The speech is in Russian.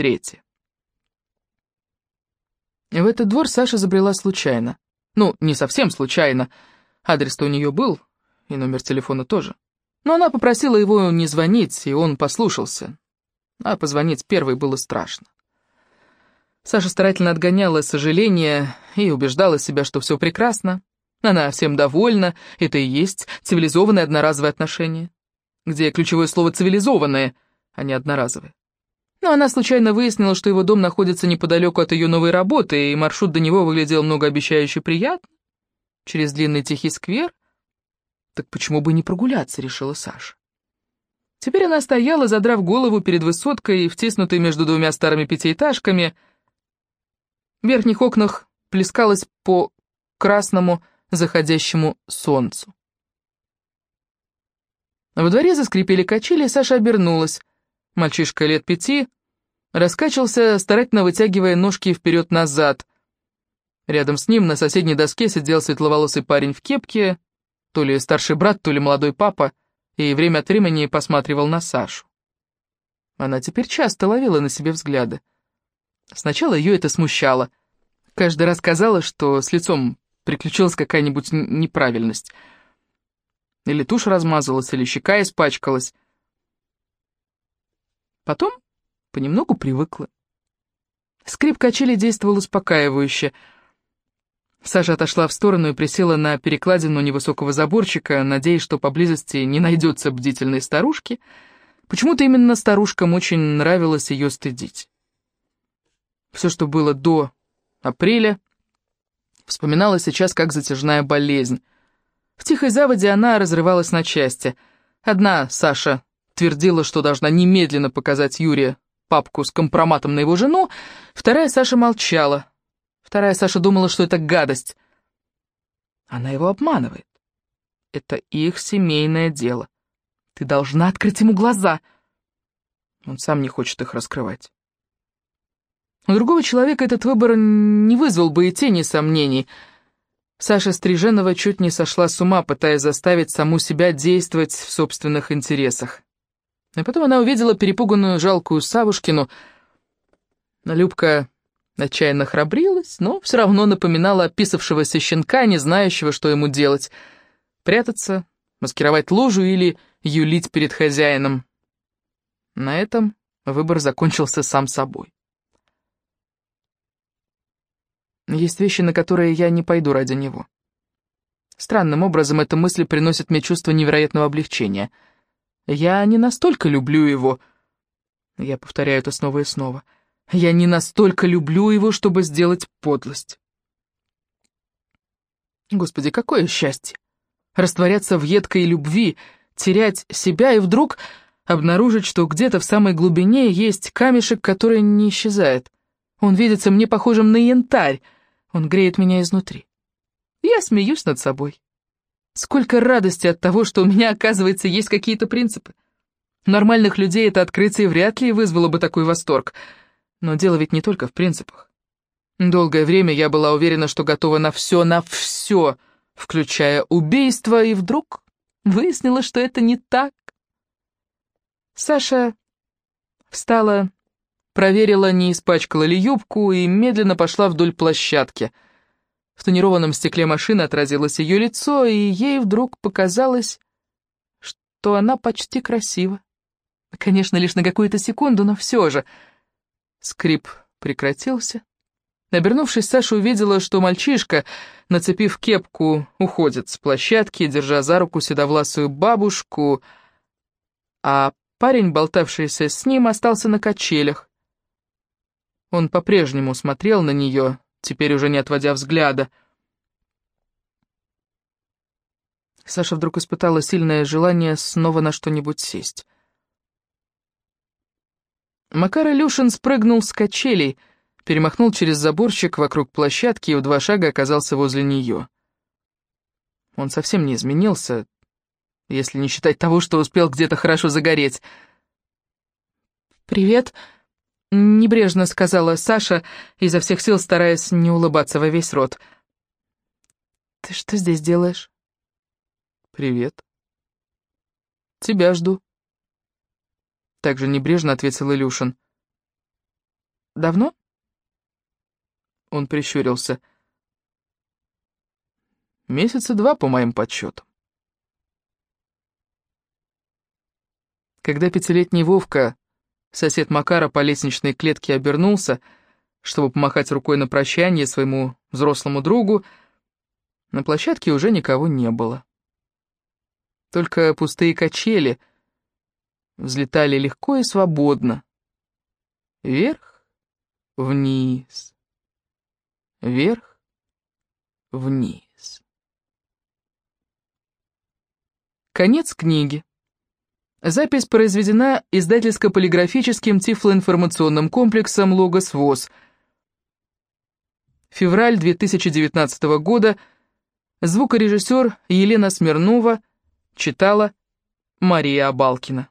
Третье. В этот двор Саша забрела случайно. Ну, не совсем случайно. Адрес-то у нее был, и номер телефона тоже. Но она попросила его не звонить, и он послушался. А позвонить первой было страшно. Саша старательно отгоняла сожаление и убеждала себя, что все прекрасно. Она всем довольна, это и есть цивилизованные одноразовые отношения. Где ключевое слово «цивилизованное», а не «одноразовые». Но она случайно выяснила, что его дом находится неподалеку от ее новой работы, и маршрут до него выглядел многообещающе приятно. Через длинный тихий сквер. Так почему бы не прогуляться, решила Саша. Теперь она стояла, задрав голову перед высоткой, втиснутой между двумя старыми пятиэтажками. В верхних окнах плескалось по красному заходящему солнцу. Во дворе заскрипели качели, и Саша обернулась. Мальчишка лет пяти раскачивался, старательно вытягивая ножки вперед-назад. Рядом с ним на соседней доске сидел светловолосый парень в кепке, то ли старший брат, то ли молодой папа, и время от времени посматривал на Сашу. Она теперь часто ловила на себе взгляды. Сначала ее это смущало. Каждый раз казалось, что с лицом приключилась какая-нибудь неправильность. Или тушь размазалась, или щека испачкалась. Потом понемногу привыкла. Скрип качели действовал успокаивающе. Саша отошла в сторону и присела на перекладину невысокого заборчика, надеясь, что поблизости не найдется бдительной старушки. Почему-то именно старушкам очень нравилось ее стыдить. Все, что было до апреля, вспоминалось сейчас как затяжная болезнь. В тихой заводе она разрывалась на части. Одна Саша твердила, что должна немедленно показать Юрия папку с компроматом на его жену, вторая Саша молчала. Вторая Саша думала, что это гадость. Она его обманывает. Это их семейное дело. Ты должна открыть ему глаза. Он сам не хочет их раскрывать. У другого человека этот выбор не вызвал бы и тени сомнений. Саша Стриженова чуть не сошла с ума, пытаясь заставить саму себя действовать в собственных интересах. А потом она увидела перепуганную жалкую Савушкину. Любка отчаянно храбрилась, но все равно напоминала описавшегося щенка, не знающего, что ему делать. Прятаться, маскировать ложу или юлить перед хозяином. На этом выбор закончился сам собой. Есть вещи, на которые я не пойду ради него. Странным образом эта мысль приносит мне чувство невероятного облегчения — я не настолько люблю его. Я повторяю это снова и снова. Я не настолько люблю его, чтобы сделать подлость. Господи, какое счастье! Растворяться в едкой любви, терять себя и вдруг обнаружить, что где-то в самой глубине есть камешек, который не исчезает. Он видится мне похожим на янтарь, он греет меня изнутри. Я смеюсь над собой. Сколько радости от того, что у меня, оказывается, есть какие-то принципы. нормальных людей это открытие вряд ли вызвало бы такой восторг. Но дело ведь не только в принципах. Долгое время я была уверена, что готова на все, на все, включая убийство, и вдруг выяснилось, что это не так. Саша встала, проверила, не испачкала ли юбку, и медленно пошла вдоль площадки — в тонированном стекле машины отразилось ее лицо, и ей вдруг показалось, что она почти красива. Конечно, лишь на какую-то секунду, но все же. Скрип прекратился. Обернувшись, Саша увидела, что мальчишка, нацепив кепку, уходит с площадки, держа за руку седовласую бабушку, а парень, болтавшийся с ним, остался на качелях. Он по-прежнему смотрел на нее, теперь уже не отводя взгляда. Саша вдруг испытала сильное желание снова на что-нибудь сесть. Макар Илюшин спрыгнул с качелей, перемахнул через заборчик вокруг площадки и в два шага оказался возле нее. Он совсем не изменился, если не считать того, что успел где-то хорошо загореть. «Привет», Небрежно сказала Саша, изо всех сил стараясь не улыбаться во весь рот. «Ты что здесь делаешь?» «Привет». «Тебя жду». Также небрежно ответил Илюшин. Давно?» Он прищурился. «Месяца два, по моим подсчетам». Когда пятилетний Вовка, сосед Макара по лестничной клетке, обернулся, чтобы помахать рукой на прощание своему взрослому другу, на площадке уже никого не было. Только пустые качели взлетали легко и свободно. Вверх, вниз, вверх, вниз. Конец книги. Запись произведена издательско-полиграфическим тифлоинформационным комплексом «Логос ВОЗ». Февраль 2019 года. Звукорежиссер Елена Смирнова читала Мария Абалкина.